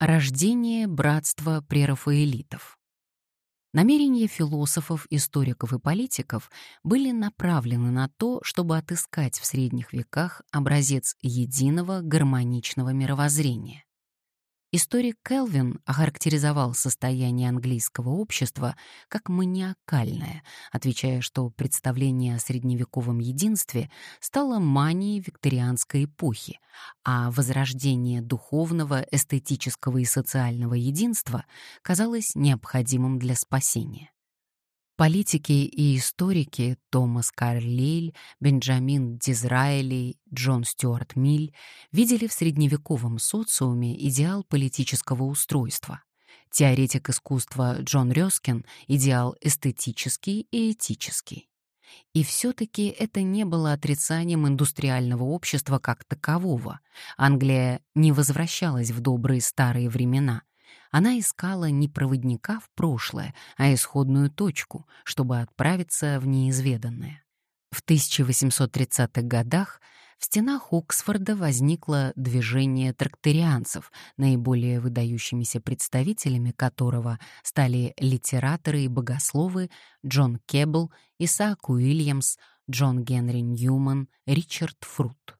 Рождение братства прерафаэлитов. Намерения философов, историков и политиков были направлены на то, чтобы отыскать в средних веках образец единого гармоничного мировоззрения. Историк Келвин охарактеризовал состояние английского общества как маниакальное, отвечая, что представление о средневековом единстве стало манией викторианской эпохи, а возрождение духовного, эстетического и социального единства казалось необходимым для спасения. Политики и историки Томас Карлейль, Бенджамин Дизраэли, Джон Стюарт Миль видели в средневековом социуме идеал политического устройства. Теоретик искусства Джон Рёскин — идеал эстетический и этический. И все-таки это не было отрицанием индустриального общества как такового. Англия не возвращалась в добрые старые времена — она искала не проводника в прошлое, а исходную точку, чтобы отправиться в неизведанное. В 1830-х годах в стенах Оксфорда возникло движение тракторианцев, наиболее выдающимися представителями которого стали литераторы и богословы Джон Кеббл, Исаак Уильямс, Джон Генри Ньюман, Ричард Фрут.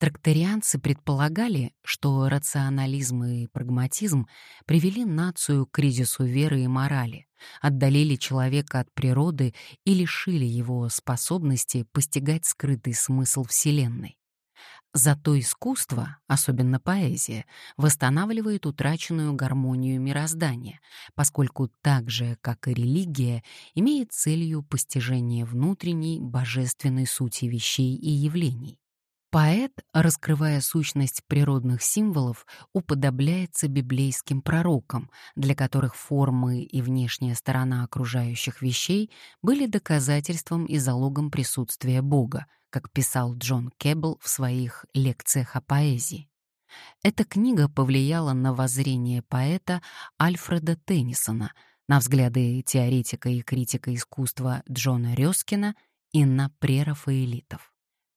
Тракторианцы предполагали, что рационализм и прагматизм привели нацию к кризису веры и морали, отдалили человека от природы и лишили его способности постигать скрытый смысл Вселенной. Зато искусство, особенно поэзия, восстанавливает утраченную гармонию мироздания, поскольку так же, как и религия, имеет целью постижение внутренней божественной сути вещей и явлений. Поэт, раскрывая сущность природных символов, уподобляется библейским пророкам, для которых формы и внешняя сторона окружающих вещей были доказательством и залогом присутствия Бога, как писал Джон Кеббл в своих лекциях о поэзии. Эта книга повлияла на воззрение поэта Альфреда Теннисона, на взгляды теоретика и критика искусства Джона Рёскина и на прерафаэлитов.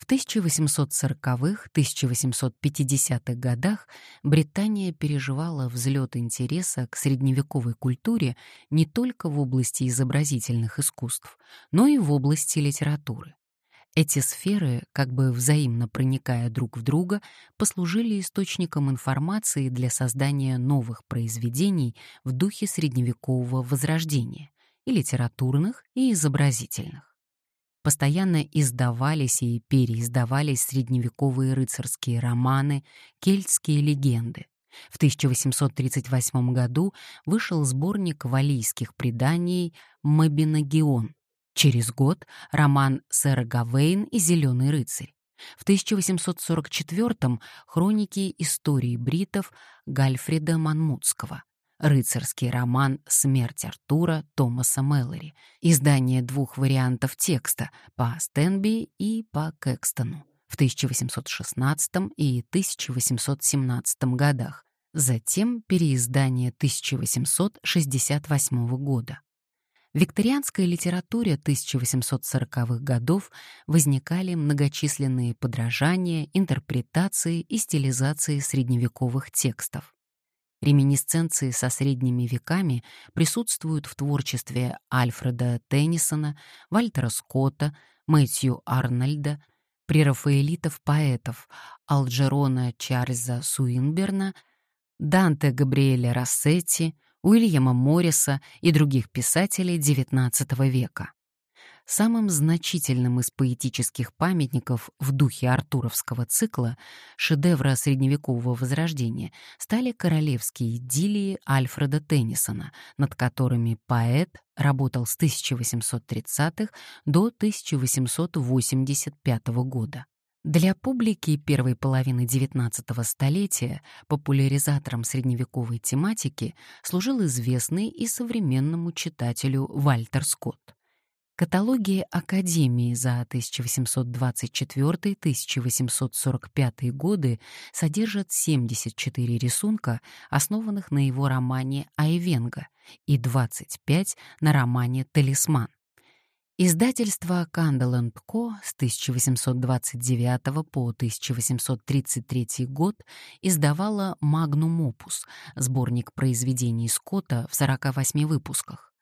В 1840-1850-х годах Британия переживала взлет интереса к средневековой культуре не только в области изобразительных искусств, но и в области литературы. Эти сферы, как бы взаимно проникая друг в друга, послужили источником информации для создания новых произведений в духе средневекового возрождения, и литературных, и изобразительных постоянно издавались и переиздавались средневековые рыцарские романы, кельтские легенды. В 1838 году вышел сборник валийских преданий «Мабинагион». Через год — роман «Сэр Гавейн и Зеленый рыцарь». В 1844 — хроники истории бритов Гальфрида Манмутского. Рыцарский роман «Смерть Артура» Томаса Мэллори, издание двух вариантов текста по Стенби и по Кэкстону в 1816 и 1817 годах, затем переиздание 1868 года. В викторианской литературе 1840-х годов возникали многочисленные подражания, интерпретации и стилизации средневековых текстов. Реминисценции со средними веками присутствуют в творчестве Альфреда Теннисона, Вальтера Скотта, Мэтью Арнольда, прерафаэлитов-поэтов Алджерона Чарльза Суинберна, Данте Габриэля Рассетти, Уильяма Морриса и других писателей XIX века. Самым значительным из поэтических памятников в духе артуровского цикла, шедевра средневекового возрождения, стали королевские идиллии Альфреда Теннисона, над которыми поэт работал с 1830-х до 1885 года. Для публики первой половины XIX столетия популяризатором средневековой тематики служил известный и современному читателю Вальтер Скотт. Каталоги Академии за 1824-1845 годы содержат 74 рисунка, основанных на его романе «Айвенга» и 25 на романе «Талисман». Издательство Candle Co. с 1829 по 1833 год издавало Magnum Opus, сборник произведений Скотта в 48 выпусках.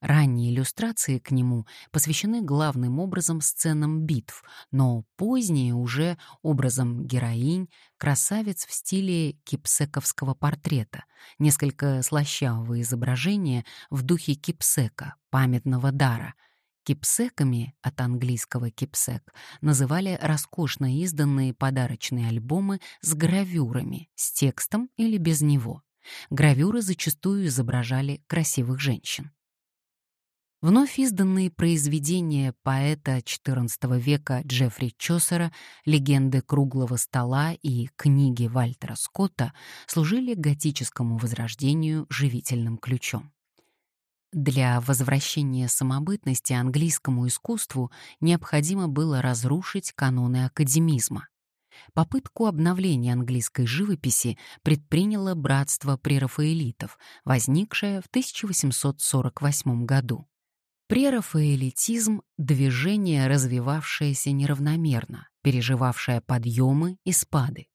Ранние иллюстрации к нему посвящены главным образом сценам битв, но поздние уже образом героинь, красавиц в стиле кипсековского портрета, несколько слащавого изображения в духе кипсека, памятного дара — Кипсеками от английского кипсек называли роскошно изданные подарочные альбомы с гравюрами, с текстом или без него. Гравюры зачастую изображали красивых женщин. Вновь изданные произведения поэта XIV века Джеффри Чосера «Легенды круглого стола» и книги Вальтера Скотта служили готическому возрождению живительным ключом. Для возвращения самобытности английскому искусству необходимо было разрушить каноны академизма. Попытку обновления английской живописи предприняло братство прерафаэлитов, возникшее в 1848 году. Прерафаэлитизм — движение, развивавшееся неравномерно, переживавшее подъемы и спады.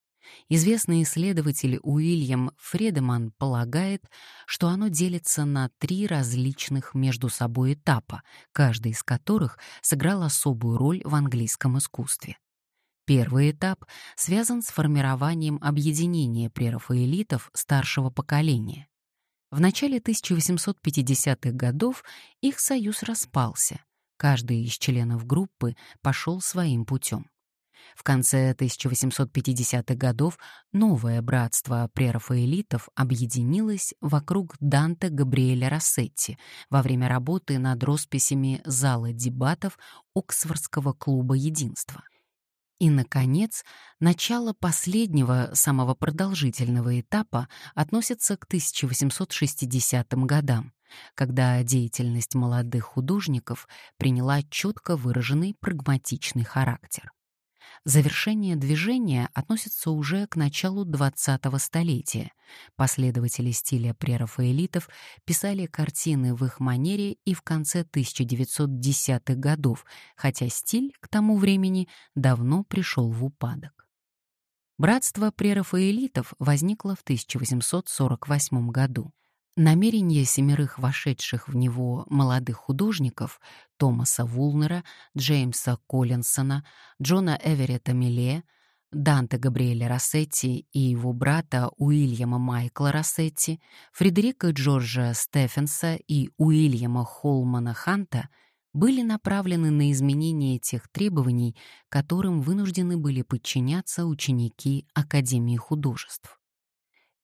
Известный исследователь Уильям Фредеман полагает, что оно делится на три различных между собой этапа, каждый из которых сыграл особую роль в английском искусстве. Первый этап связан с формированием объединения прерафаэлитов старшего поколения. В начале 1850-х годов их союз распался. Каждый из членов группы пошел своим путем. В конце 1850-х годов новое братство прерафаэлитов объединилось вокруг Данте Габриэля Рассетти во время работы над росписями зала дебатов Оксфордского клуба единства. И, наконец, начало последнего, самого продолжительного этапа относится к 1860 годам, когда деятельность молодых художников приняла четко выраженный прагматичный характер. Завершение движения относится уже к началу 20-го столетия. Последователи стиля прерафаэлитов писали картины в их манере и в конце 1910-х годов, хотя стиль к тому времени давно пришел в упадок. Братство прерафаэлитов возникло в 1848 году. Намерение семерых вошедших в него молодых художников Томаса Вулнера, Джеймса Коллинсона, Джона Эверетта Милле, Данте Габриэля Рассетти и его брата Уильяма Майкла Рассетти, Фредерика Джорджа Стефенса и Уильяма Холмана Ханта были направлены на изменение тех требований, которым вынуждены были подчиняться ученики Академии художеств.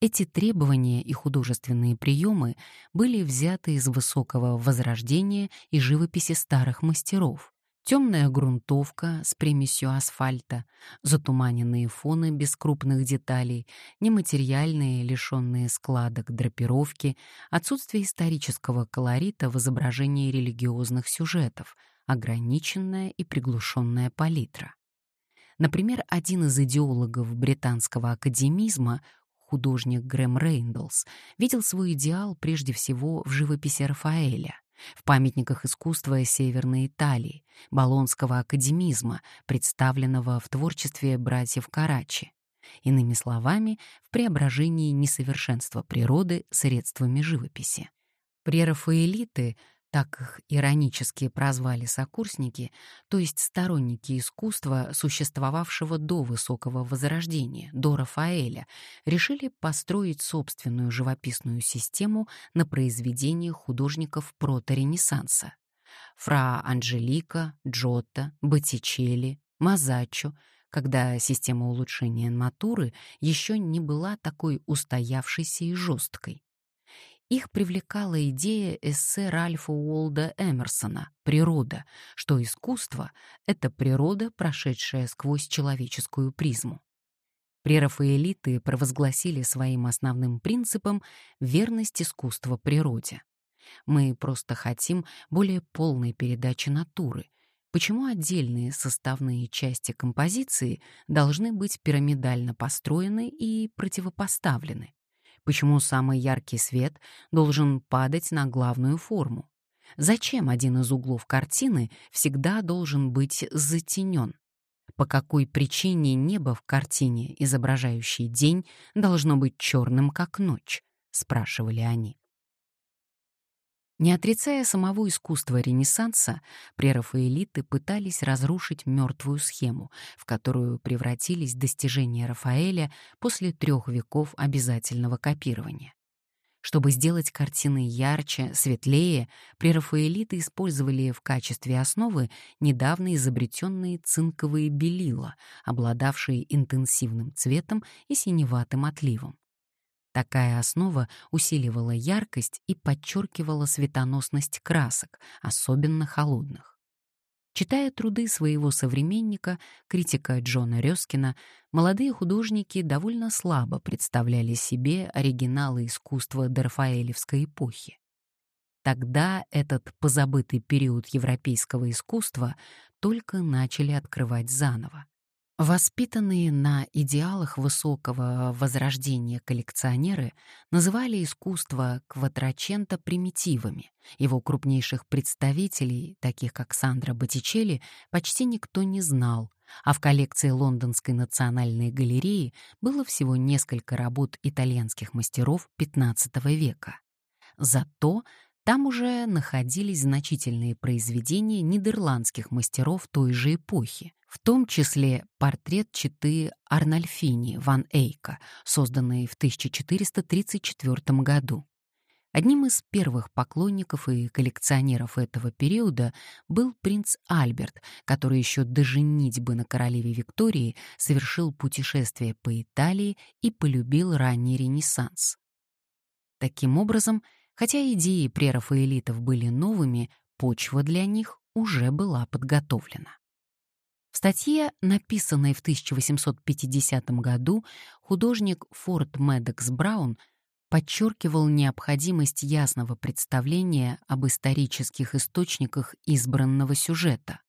Эти требования и художественные приемы были взяты из высокого возрождения и живописи старых мастеров. Темная грунтовка с примесью асфальта, затуманенные фоны без крупных деталей, нематериальные, лишенные складок драпировки, отсутствие исторического колорита в изображении религиозных сюжетов, ограниченная и приглушенная палитра. Например, один из идеологов британского академизма художник Грэм Рейндлс, видел свой идеал прежде всего в живописи Рафаэля, в памятниках искусства Северной Италии, Болонского академизма, представленного в творчестве братьев Карачи. Иными словами, в преображении несовершенства природы средствами живописи. Прерафаэлиты так их иронически прозвали сокурсники, то есть сторонники искусства, существовавшего до Высокого Возрождения, до Рафаэля, решили построить собственную живописную систему на произведениях художников проторенессанса. Фра Анджелика, Джотто, Боттичелли, Мазаччо, когда система улучшения натуры еще не была такой устоявшейся и жесткой. Их привлекала идея эссе Ральфа Уолда Эмерсона «Природа», что искусство — это природа, прошедшая сквозь человеческую призму. Прерафаэлиты провозгласили своим основным принципом верность искусства природе. Мы просто хотим более полной передачи натуры. Почему отдельные составные части композиции должны быть пирамидально построены и противопоставлены? Почему самый яркий свет должен падать на главную форму. Зачем один из углов картины всегда должен быть затенен? По какой причине небо в картине, изображающей день, должно быть черным, как ночь? спрашивали они. Не отрицая самого искусства Ренессанса, прерафаэлиты пытались разрушить мертвую схему, в которую превратились достижения Рафаэля после трех веков обязательного копирования. Чтобы сделать картины ярче, светлее, прерафаэлиты использовали в качестве основы недавно изобретенные цинковые белила, обладавшие интенсивным цветом и синеватым отливом. Такая основа усиливала яркость и подчеркивала светоносность красок, особенно холодных. Читая труды своего современника, критика Джона Рёскина, молодые художники довольно слабо представляли себе оригиналы искусства Дерфаэлевской эпохи. Тогда этот позабытый период европейского искусства только начали открывать заново. Воспитанные на идеалах высокого возрождения коллекционеры называли искусство Кватрачента примитивами. Его крупнейших представителей, таких как Сандро Боттичелли, почти никто не знал, а в коллекции Лондонской национальной галереи было всего несколько работ итальянских мастеров XV века. Зато там уже находились значительные произведения нидерландских мастеров той же эпохи, в том числе портрет читы Арнольфини ван Эйка, созданный в 1434 году. Одним из первых поклонников и коллекционеров этого периода был принц Альберт, который еще до женитьбы на королеве Виктории совершил путешествие по Италии и полюбил ранний Ренессанс. Таким образом, Хотя идеи прерафаэлитов были новыми, почва для них уже была подготовлена. В статье, написанной в 1850 году, художник Форд Медекс Браун подчеркивал необходимость ясного представления об исторических источниках избранного сюжета,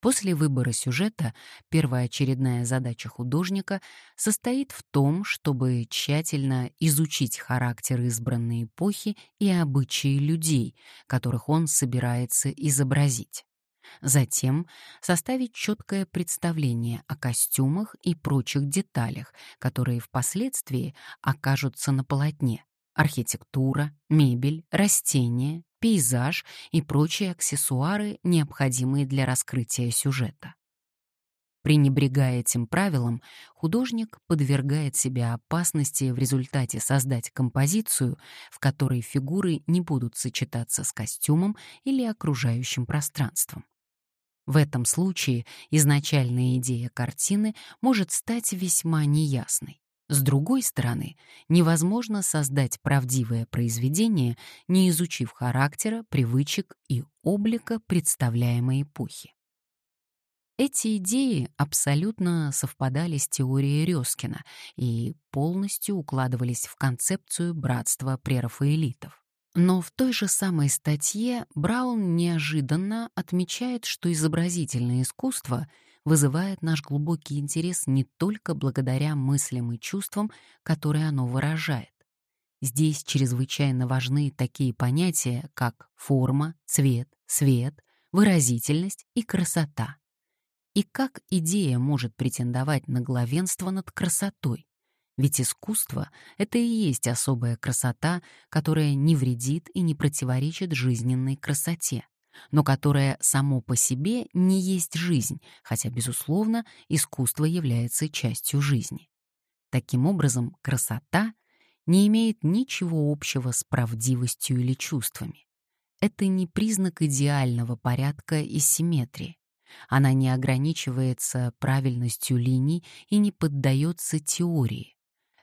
После выбора сюжета первоочередная задача художника состоит в том, чтобы тщательно изучить характер избранной эпохи и обычаи людей, которых он собирается изобразить. Затем составить четкое представление о костюмах и прочих деталях, которые впоследствии окажутся на полотне. Архитектура, мебель, растения, пейзаж и прочие аксессуары, необходимые для раскрытия сюжета. Пренебрегая этим правилом, художник подвергает себя опасности в результате создать композицию, в которой фигуры не будут сочетаться с костюмом или окружающим пространством. В этом случае изначальная идея картины может стать весьма неясной. С другой стороны, невозможно создать правдивое произведение, не изучив характера, привычек и облика представляемой эпохи. Эти идеи абсолютно совпадали с теорией Рёскина и полностью укладывались в концепцию братства прерафаэлитов. Но в той же самой статье Браун неожиданно отмечает, что изобразительное искусство — вызывает наш глубокий интерес не только благодаря мыслям и чувствам, которые оно выражает. Здесь чрезвычайно важны такие понятия, как форма, цвет, свет, выразительность и красота. И как идея может претендовать на главенство над красотой? Ведь искусство — это и есть особая красота, которая не вредит и не противоречит жизненной красоте но которое само по себе не есть жизнь, хотя, безусловно, искусство является частью жизни. Таким образом, красота не имеет ничего общего с правдивостью или чувствами. Это не признак идеального порядка и симметрии. Она не ограничивается правильностью линий и не поддается теории.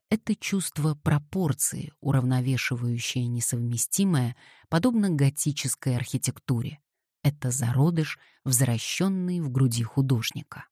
Это чувство пропорции, уравновешивающее несовместимое, подобно готической архитектуре. Это зародыш, возвращенный в груди художника.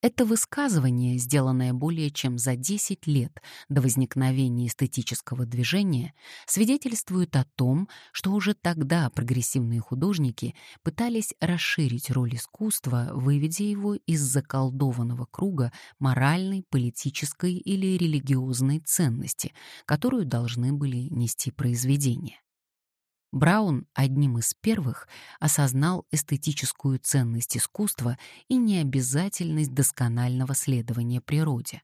Это высказывание, сделанное более чем за 10 лет до возникновения эстетического движения, свидетельствует о том, что уже тогда прогрессивные художники пытались расширить роль искусства, выведя его из заколдованного круга моральной, политической или религиозной ценности, которую должны были нести произведения. Браун одним из первых осознал эстетическую ценность искусства и необязательность досконального следования природе.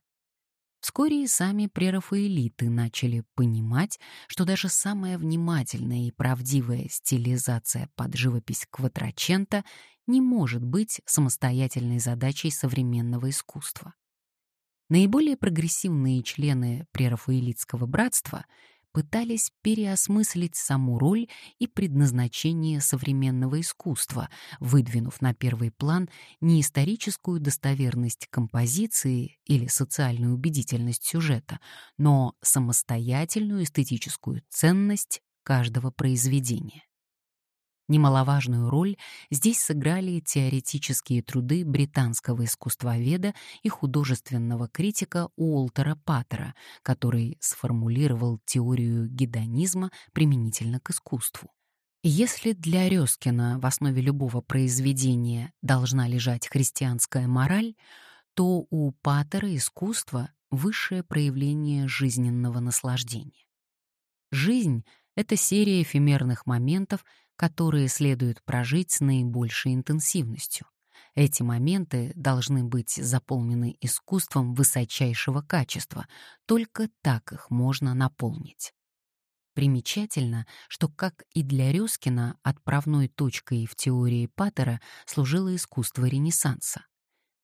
Вскоре и сами прерафаэлиты начали понимать, что даже самая внимательная и правдивая стилизация под живопись Кватрачента не может быть самостоятельной задачей современного искусства. Наиболее прогрессивные члены прерафаэлитского братства — пытались переосмыслить саму роль и предназначение современного искусства, выдвинув на первый план не историческую достоверность композиции или социальную убедительность сюжета, но самостоятельную эстетическую ценность каждого произведения. Немаловажную роль здесь сыграли теоретические труды британского искусствоведа и художественного критика Уолтера Паттера, который сформулировал теорию гедонизма применительно к искусству. Если для Рёскина в основе любого произведения должна лежать христианская мораль, то у Паттера искусство — высшее проявление жизненного наслаждения. Жизнь — это серия эфемерных моментов — которые следует прожить с наибольшей интенсивностью. Эти моменты должны быть заполнены искусством высочайшего качества, только так их можно наполнить. Примечательно, что, как и для Рёскина, отправной точкой в теории Паттера служило искусство Ренессанса.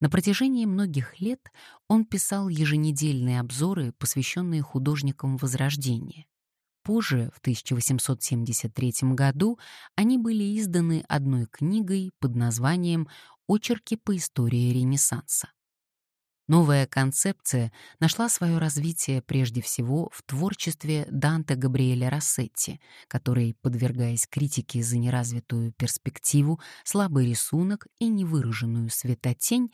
На протяжении многих лет он писал еженедельные обзоры, посвященные художникам Возрождения. Позже, в 1873 году, они были изданы одной книгой под названием «Очерки по истории Ренессанса». Новая концепция нашла свое развитие прежде всего в творчестве Данте Габриэля Рассетти, который, подвергаясь критике за неразвитую перспективу, слабый рисунок и невыраженную светотень,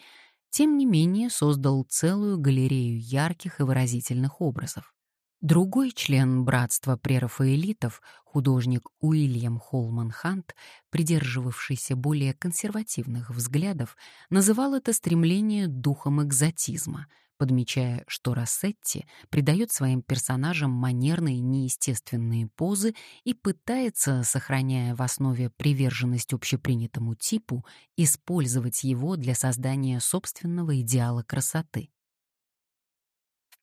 тем не менее создал целую галерею ярких и выразительных образов. Другой член братства прерафаэлитов, художник Уильям Холман Хант, придерживавшийся более консервативных взглядов, называл это стремление духом экзотизма, подмечая, что Рассетти придает своим персонажам манерные неестественные позы и пытается, сохраняя в основе приверженность общепринятому типу, использовать его для создания собственного идеала красоты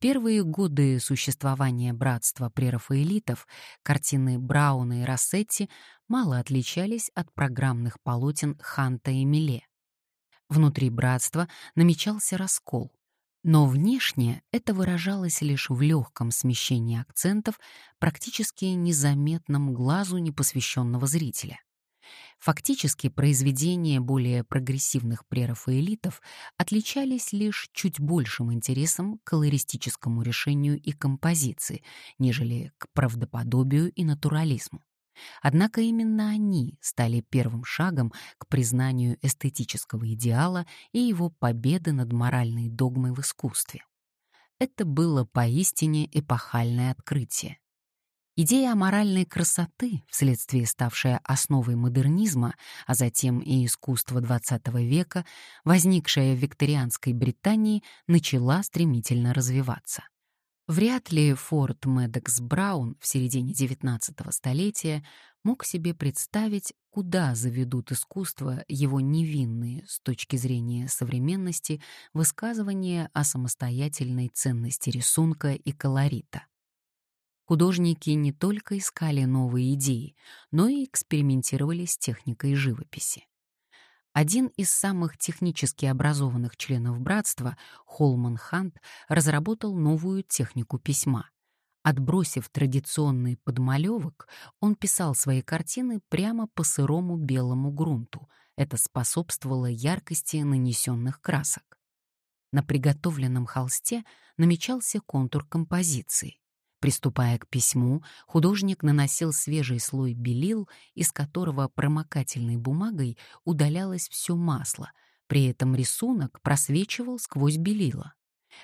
первые годы существования братства прерафаэлитов картины Брауна и Рассетти мало отличались от программных полотен Ханта и Миле. Внутри братства намечался раскол, но внешне это выражалось лишь в легком смещении акцентов, практически незаметном глазу непосвященного зрителя. Фактически произведения более прогрессивных прерафаэлитов отличались лишь чуть большим интересом к колористическому решению и композиции, нежели к правдоподобию и натурализму. Однако именно они стали первым шагом к признанию эстетического идеала и его победы над моральной догмой в искусстве. Это было поистине эпохальное открытие. Идея аморальной красоты, вследствие ставшая основой модернизма, а затем и искусства XX века, возникшая в викторианской Британии, начала стремительно развиваться. Вряд ли Форд Медекс Браун в середине XIX столетия мог себе представить, куда заведут искусство его невинные с точки зрения современности высказывания о самостоятельной ценности рисунка и колорита. Художники не только искали новые идеи, но и экспериментировали с техникой живописи. Один из самых технически образованных членов братства, Холман Хант, разработал новую технику письма. Отбросив традиционный подмалевок, он писал свои картины прямо по сырому белому грунту. Это способствовало яркости нанесенных красок. На приготовленном холсте намечался контур композиции. Приступая к письму, художник наносил свежий слой белил, из которого промокательной бумагой удалялось все масло, при этом рисунок просвечивал сквозь белила.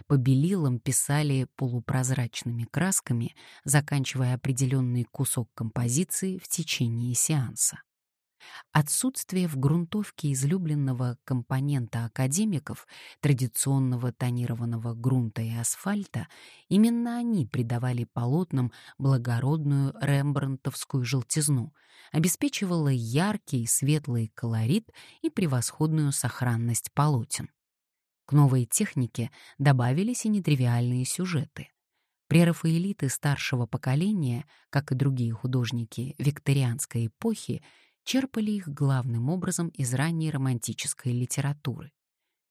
По белилам писали полупрозрачными красками, заканчивая определенный кусок композиции в течение сеанса. Отсутствие в грунтовке излюбленного компонента академиков, традиционного тонированного грунта и асфальта, именно они придавали полотнам благородную рембрандтовскую желтизну, обеспечивало яркий светлый колорит и превосходную сохранность полотен. К новой технике добавились и нетривиальные сюжеты. Прерафаэлиты старшего поколения, как и другие художники викторианской эпохи, черпали их главным образом из ранней романтической литературы.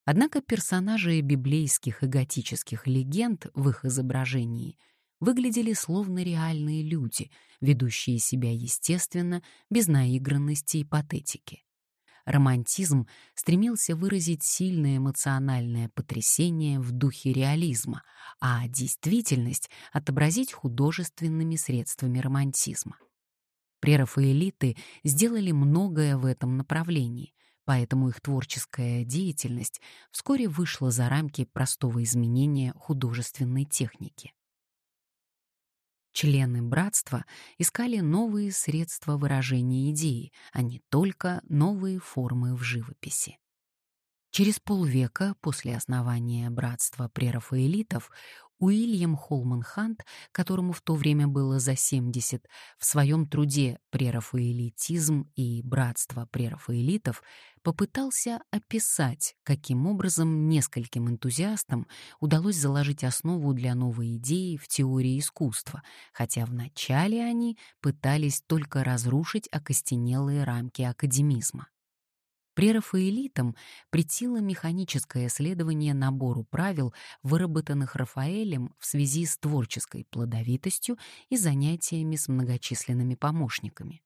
Однако персонажи библейских и готических легенд в их изображении выглядели словно реальные люди, ведущие себя естественно, без наигранности и патетики. Романтизм стремился выразить сильное эмоциональное потрясение в духе реализма, а действительность отобразить художественными средствами романтизма. Прерафаэлиты сделали многое в этом направлении, поэтому их творческая деятельность вскоре вышла за рамки простого изменения художественной техники. Члены братства искали новые средства выражения идеи, а не только новые формы в живописи. Через полвека после основания братства прерафаэлитов Уильям Холман Хант, которому в то время было за 70, в своем труде «Прерафаэлитизм и братство прерафаэлитов» попытался описать, каким образом нескольким энтузиастам удалось заложить основу для новой идеи в теории искусства, хотя вначале они пытались только разрушить окостенелые рамки академизма. Прерафаэлитам претило механическое следование набору правил, выработанных Рафаэлем в связи с творческой плодовитостью и занятиями с многочисленными помощниками.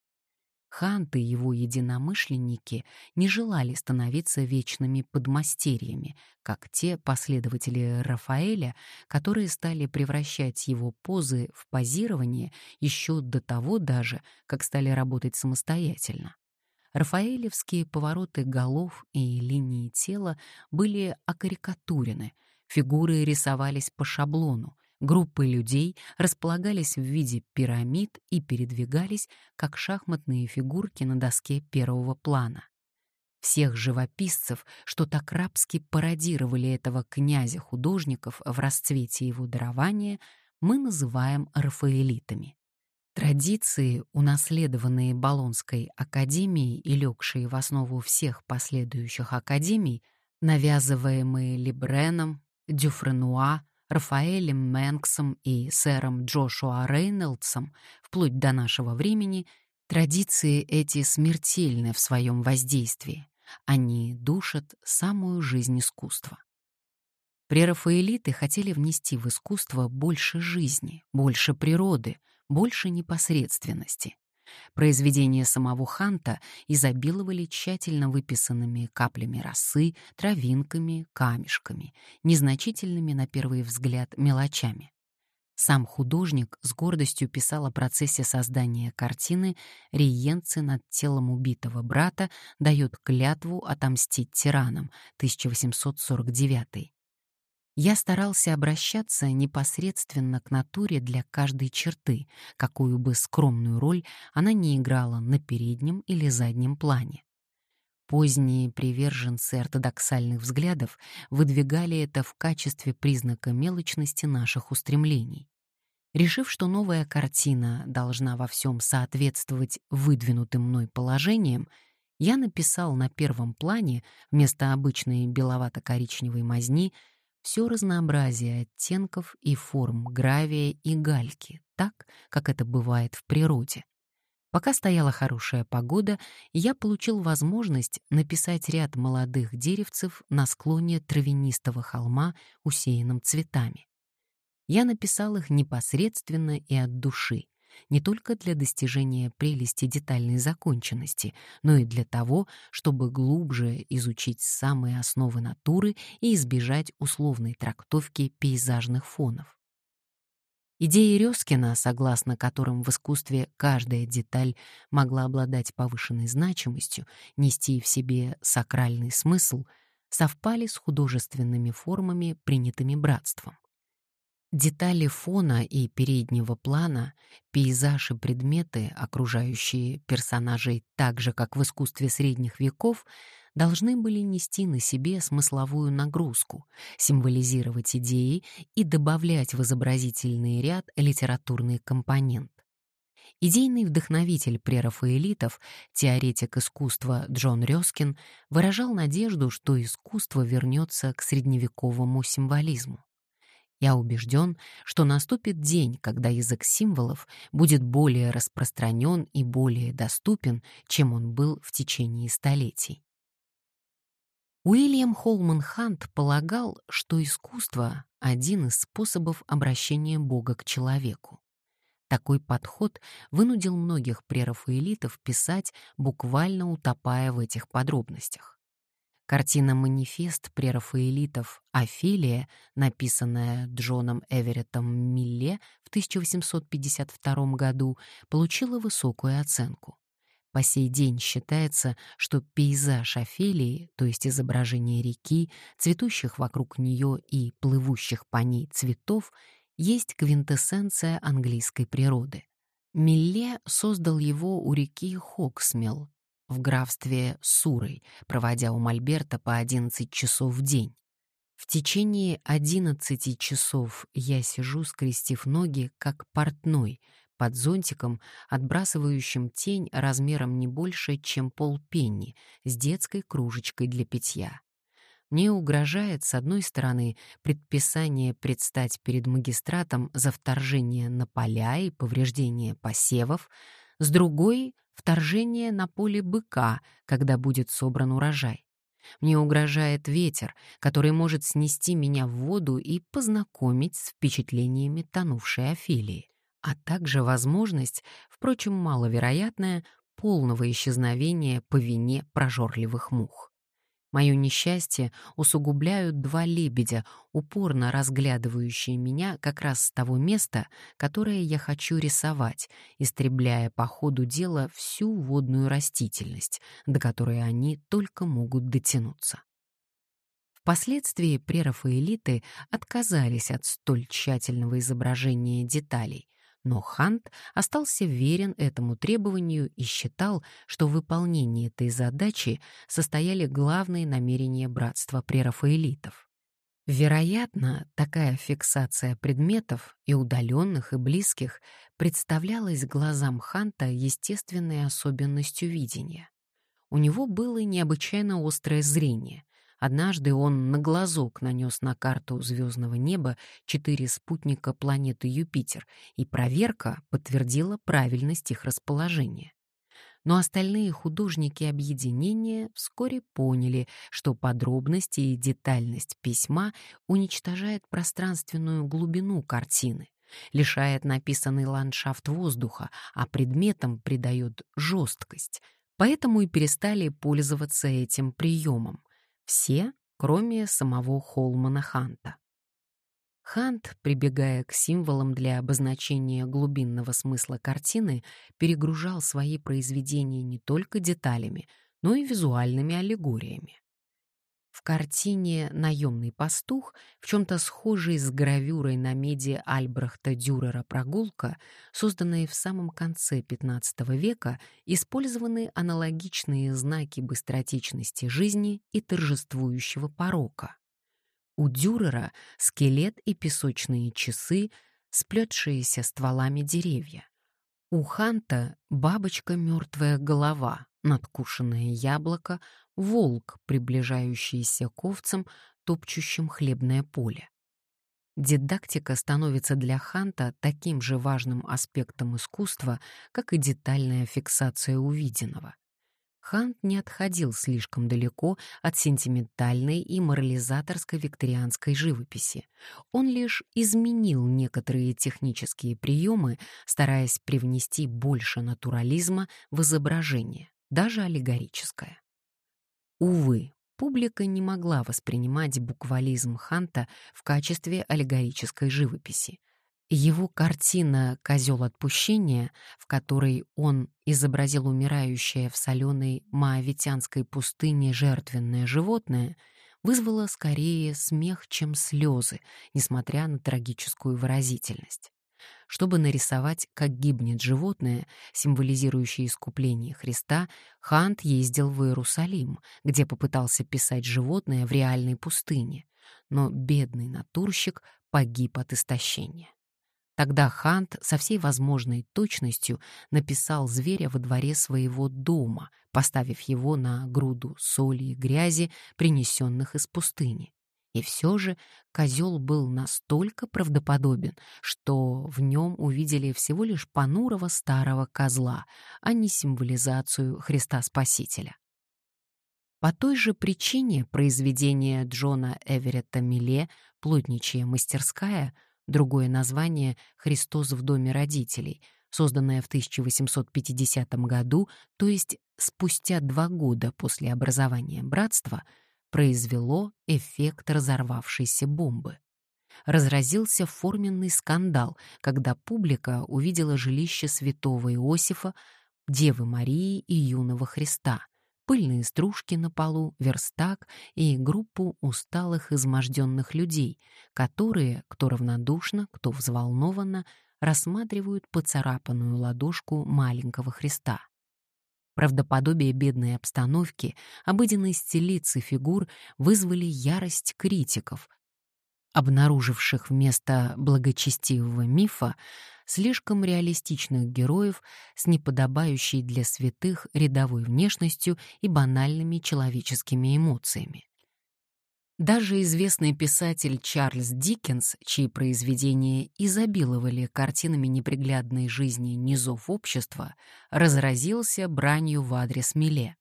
Хант и его единомышленники не желали становиться вечными подмастерьями, как те последователи Рафаэля, которые стали превращать его позы в позирование еще до того даже, как стали работать самостоятельно. Рафаэлевские повороты голов и линии тела были окарикатурены, фигуры рисовались по шаблону, группы людей располагались в виде пирамид и передвигались, как шахматные фигурки на доске первого плана. Всех живописцев, что так рабски пародировали этого князя художников в расцвете его дарования, мы называем рафаэлитами. Традиции, унаследованные Болонской академией и легшие в основу всех последующих академий, навязываемые Либреном, Дюфренуа, Рафаэлем Мэнксом и сэром Джошуа Рейнольдсом вплоть до нашего времени, традиции эти смертельны в своем воздействии. Они душат самую жизнь искусства. Прерафаэлиты хотели внести в искусство больше жизни, больше природы — больше непосредственности. Произведения самого Ханта изобиловали тщательно выписанными каплями росы, травинками, камешками, незначительными на первый взгляд мелочами. Сам художник с гордостью писал о процессе создания картины «Риенцы над телом убитого брата дает клятву отомстить тиранам» 1849 я старался обращаться непосредственно к натуре для каждой черты, какую бы скромную роль она не играла на переднем или заднем плане. Поздние приверженцы ортодоксальных взглядов выдвигали это в качестве признака мелочности наших устремлений. Решив, что новая картина должна во всем соответствовать выдвинутым мной положениям, я написал на первом плане вместо обычной беловато-коричневой мазни — все разнообразие оттенков и форм гравия и гальки, так, как это бывает в природе. Пока стояла хорошая погода, я получил возможность написать ряд молодых деревцев на склоне травянистого холма, усеянном цветами. Я написал их непосредственно и от души, не только для достижения прелести детальной законченности, но и для того, чтобы глубже изучить самые основы натуры и избежать условной трактовки пейзажных фонов. Идеи Рёскина, согласно которым в искусстве каждая деталь могла обладать повышенной значимостью, нести в себе сакральный смысл, совпали с художественными формами, принятыми братством. Детали фона и переднего плана, пейзаж и предметы, окружающие персонажей так же, как в искусстве средних веков, должны были нести на себе смысловую нагрузку, символизировать идеи и добавлять в изобразительный ряд литературный компонент. Идейный вдохновитель прерафаэлитов, теоретик искусства Джон Рёскин, выражал надежду, что искусство вернется к средневековому символизму. Я убежден, что наступит день, когда язык символов будет более распространен и более доступен, чем он был в течение столетий. Уильям Холман Хант полагал, что искусство — один из способов обращения Бога к человеку. Такой подход вынудил многих прерафаэлитов писать, буквально утопая в этих подробностях. Картина «Манифест прерафаэлитов» «Офелия», написанная Джоном Эвереттом Милле в 1852 году, получила высокую оценку. По сей день считается, что пейзаж Офелии, то есть изображение реки, цветущих вокруг нее и плывущих по ней цветов, есть квинтэссенция английской природы. Милле создал его у реки Хоксмел в графстве Сурой, проводя у Мольберта по 11 часов в день. В течение 11 часов я сижу, скрестив ноги, как портной, под зонтиком, отбрасывающим тень размером не больше, чем полпенни, с детской кружечкой для питья. Мне угрожает, с одной стороны, предписание предстать перед магистратом за вторжение на поля и повреждение посевов, с другой — вторжение на поле быка, когда будет собран урожай. Мне угрожает ветер, который может снести меня в воду и познакомить с впечатлениями тонувшей Офелии а также возможность, впрочем, маловероятная, полного исчезновения по вине прожорливых мух. Мое несчастье усугубляют два лебедя, упорно разглядывающие меня как раз с того места, которое я хочу рисовать, истребляя по ходу дела всю водную растительность, до которой они только могут дотянуться. Впоследствии прерафаэлиты отказались от столь тщательного изображения деталей, но Хант остался верен этому требованию и считал, что в выполнении этой задачи состояли главные намерения братства прерафаэлитов. Вероятно, такая фиксация предметов и удаленных, и близких представлялась глазам Ханта естественной особенностью видения. У него было необычайно острое зрение, Однажды он на глазок нанес на карту звездного неба четыре спутника планеты Юпитер, и проверка подтвердила правильность их расположения. Но остальные художники объединения вскоре поняли, что подробности и детальность письма уничтожает пространственную глубину картины, лишает написанный ландшафт воздуха, а предметам придает жесткость. Поэтому и перестали пользоваться этим приемом — все, кроме самого Холмана Ханта. Хант, прибегая к символам для обозначения глубинного смысла картины, перегружал свои произведения не только деталями, но и визуальными аллегориями. В картине «Наемный пастух», в чем-то схожей с гравюрой на меди Альбрехта Дюрера «Прогулка», созданной в самом конце XV века, использованы аналогичные знаки быстротечности жизни и торжествующего порока. У Дюрера скелет и песочные часы, сплетшиеся стволами деревья. У Ханта бабочка мертвая голова, надкушенное яблоко, волк, приближающийся к овцам, топчущим хлебное поле. Дидактика становится для Ханта таким же важным аспектом искусства, как и детальная фиксация увиденного. Хант не отходил слишком далеко от сентиментальной и морализаторской викторианской живописи. Он лишь изменил некоторые технические приемы, стараясь привнести больше натурализма в изображение, даже аллегорическое. Увы, публика не могла воспринимать буквализм Ханта в качестве аллегорической живописи. Его картина «Козел отпущения», в которой он изобразил умирающее в соленой маавитянской пустыне жертвенное животное, вызвало скорее смех, чем слезы, несмотря на трагическую выразительность. Чтобы нарисовать, как гибнет животное, символизирующее искупление Христа, Хант ездил в Иерусалим, где попытался писать животное в реальной пустыне, но бедный натурщик погиб от истощения. Тогда Хант со всей возможной точностью написал зверя во дворе своего дома, поставив его на груду соли и грязи, принесенных из пустыни. И все же козел был настолько правдоподобен, что в нем увидели всего лишь понурого старого козла, а не символизацию Христа Спасителя. По той же причине произведение Джона Эверетта Миле «Плотничья мастерская» другое название «Христос в доме родителей», созданное в 1850 году, то есть спустя два года после образования братства, произвело эффект разорвавшейся бомбы. Разразился форменный скандал, когда публика увидела жилище святого Иосифа, Девы Марии и юного Христа, пыльные стружки на полу, верстак и группу усталых изможденных людей, которые, кто равнодушно, кто взволнованно, рассматривают поцарапанную ладошку маленького Христа. Правдоподобие бедной обстановки, обыденной стилицы фигур вызвали ярость критиков, обнаруживших вместо благочестивого мифа слишком реалистичных героев с неподобающей для святых рядовой внешностью и банальными человеческими эмоциями. Даже известный писатель Чарльз Диккенс, чьи произведения изобиловали картинами неприглядной жизни низов общества, разразился бранью в адрес Миле.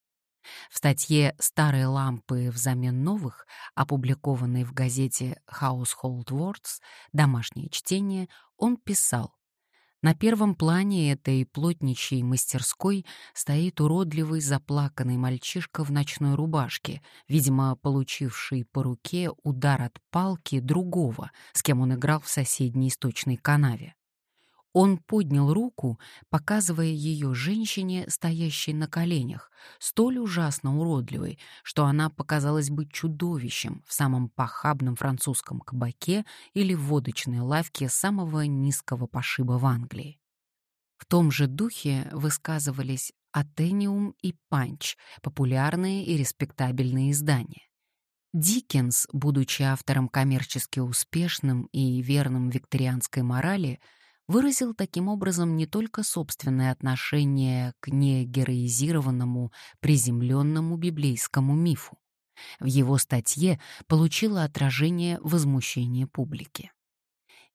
В статье «Старые лампы взамен новых», опубликованной в газете Household Words «Домашнее чтение», он писал на первом плане этой плотничьей мастерской стоит уродливый заплаканный мальчишка в ночной рубашке, видимо, получивший по руке удар от палки другого, с кем он играл в соседней источной канаве. Он поднял руку, показывая ее женщине, стоящей на коленях, столь ужасно уродливой, что она показалась бы чудовищем в самом похабном французском кабаке или водочной лавке самого низкого пошиба в Англии. В том же духе высказывались Атениум и Панч, популярные и респектабельные издания. Диккенс, будучи автором коммерчески успешным и верным викторианской морали, выразил таким образом не только собственное отношение к негероизированному, приземленному библейскому мифу. В его статье получило отражение возмущения публики.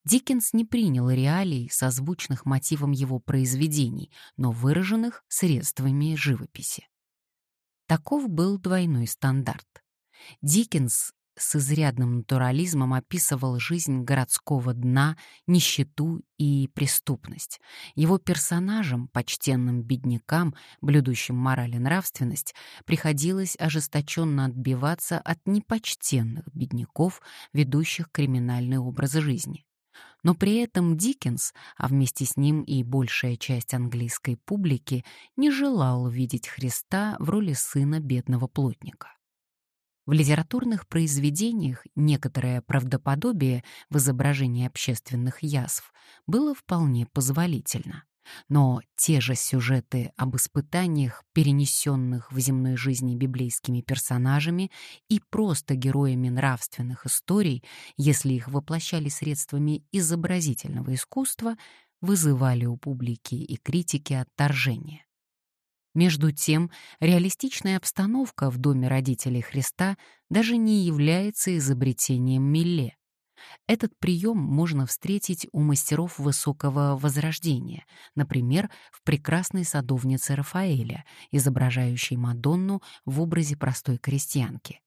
Диккенс не принял реалий, созвучных мотивам его произведений, но выраженных средствами живописи. Таков был двойной стандарт. Диккенс с изрядным натурализмом описывал жизнь городского дна, нищету и преступность. Его персонажам, почтенным беднякам, блюдущим мораль и нравственность, приходилось ожесточенно отбиваться от непочтенных бедняков, ведущих криминальный образ жизни. Но при этом Диккенс, а вместе с ним и большая часть английской публики, не желал видеть Христа в роли сына бедного плотника. В литературных произведениях некоторое правдоподобие в изображении общественных язв было вполне позволительно. Но те же сюжеты об испытаниях, перенесенных в земной жизни библейскими персонажами и просто героями нравственных историй, если их воплощали средствами изобразительного искусства, вызывали у публики и критики отторжение. Между тем, реалистичная обстановка в доме родителей Христа даже не является изобретением Милле. Этот прием можно встретить у мастеров высокого возрождения, например, в прекрасной садовнице Рафаэля, изображающей Мадонну в образе простой крестьянки.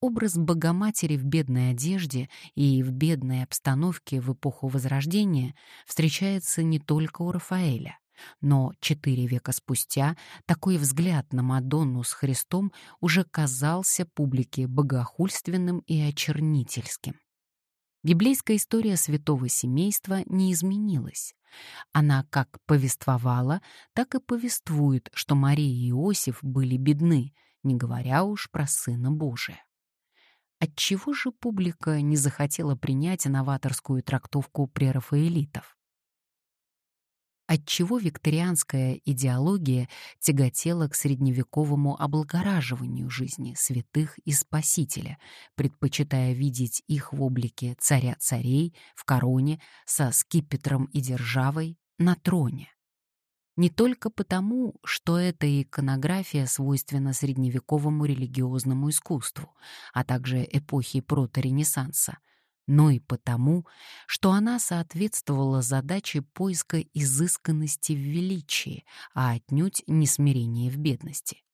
Образ Богоматери в бедной одежде и в бедной обстановке в эпоху Возрождения встречается не только у Рафаэля. Но четыре века спустя такой взгляд на Мадонну с Христом уже казался публике богохульственным и очернительским. Библейская история святого семейства не изменилась. Она как повествовала, так и повествует, что Мария и Иосиф были бедны, не говоря уж про Сына Божия. Отчего же публика не захотела принять новаторскую трактовку прерафаэлитов? Отчего викторианская идеология тяготела к средневековому облагораживанию жизни святых и спасителя, предпочитая видеть их в облике царя-царей в короне со скипетром и державой на троне? Не только потому, что эта иконография свойственна средневековому религиозному искусству, а также эпохе проторенессанса, но и потому, что она соответствовала задаче поиска изысканности в величии, а отнюдь не смирения в бедности.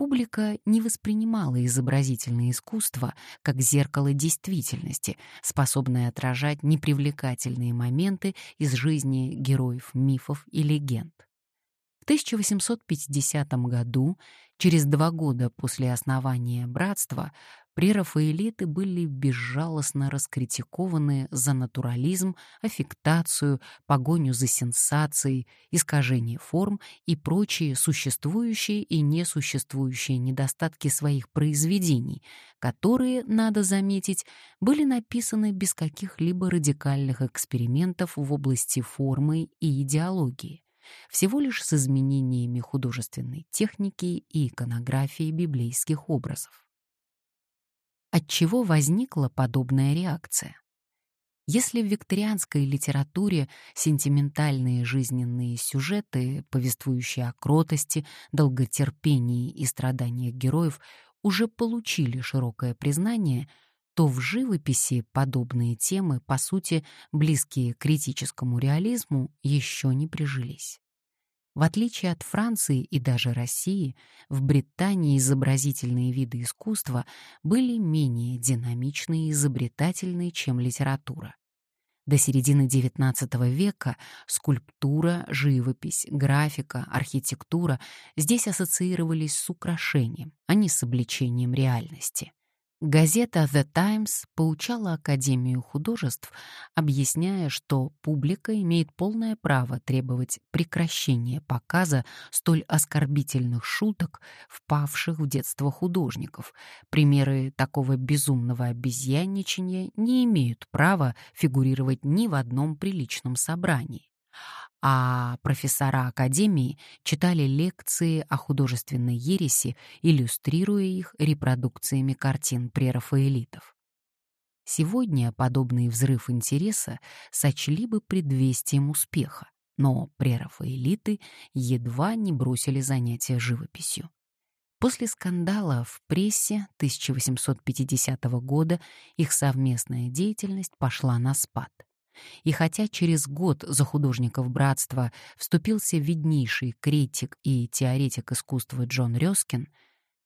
Публика не воспринимала изобразительное искусство как зеркало действительности, способное отражать непривлекательные моменты из жизни героев мифов и легенд. В 1850 году, через два года после основания братства, прерафаэлиты были безжалостно раскритикованы за натурализм, аффектацию, погоню за сенсацией, искажение форм и прочие существующие и несуществующие недостатки своих произведений, которые, надо заметить, были написаны без каких-либо радикальных экспериментов в области формы и идеологии всего лишь с изменениями художественной техники и иконографии библейских образов. От чего возникла подобная реакция? Если в викторианской литературе сентиментальные жизненные сюжеты, повествующие о кротости, долготерпении и страданиях героев, уже получили широкое признание, то в живописи подобные темы, по сути, близкие к критическому реализму, еще не прижились. В отличие от Франции и даже России, в Британии изобразительные виды искусства были менее динамичные и изобретательные, чем литература. До середины XIX века скульптура, живопись, графика, архитектура здесь ассоциировались с украшением, а не с обличением реальности. Газета The Times поучала Академию художеств, объясняя, что публика имеет полное право требовать прекращения показа столь оскорбительных шуток, впавших в детство художников. Примеры такого безумного обезьянничания не имеют права фигурировать ни в одном приличном собрании а профессора Академии читали лекции о художественной ереси, иллюстрируя их репродукциями картин прерафаэлитов. Сегодня подобный взрыв интереса сочли бы предвестием успеха, но прерафаэлиты едва не бросили занятия живописью. После скандала в прессе 1850 года их совместная деятельность пошла на спад — и хотя через год за художников братства вступился виднейший критик и теоретик искусства Джон Рёскин,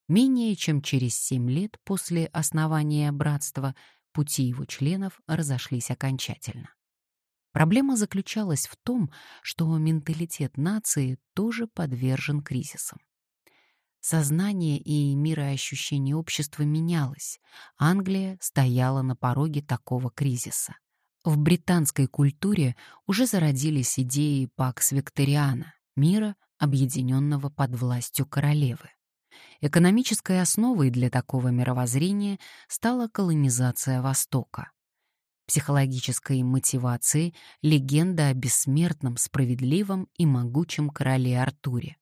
менее чем через семь лет после основания братства пути его членов разошлись окончательно. Проблема заключалась в том, что менталитет нации тоже подвержен кризисам. Сознание и мироощущение общества менялось. Англия стояла на пороге такого кризиса. В британской культуре уже зародились идеи Пакс Викториана, мира, объединенного под властью королевы. Экономической основой для такого мировоззрения стала колонизация Востока. Психологической мотивацией — легенда о бессмертном, справедливом и могучем короле Артуре.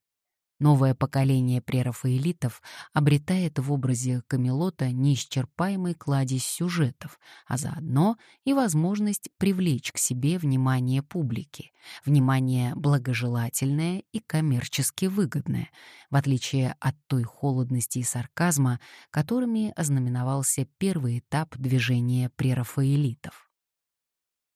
Новое поколение прерафаэлитов обретает в образе Камелота неисчерпаемый кладезь сюжетов, а заодно и возможность привлечь к себе внимание публики, внимание благожелательное и коммерчески выгодное, в отличие от той холодности и сарказма, которыми ознаменовался первый этап движения прерафаэлитов.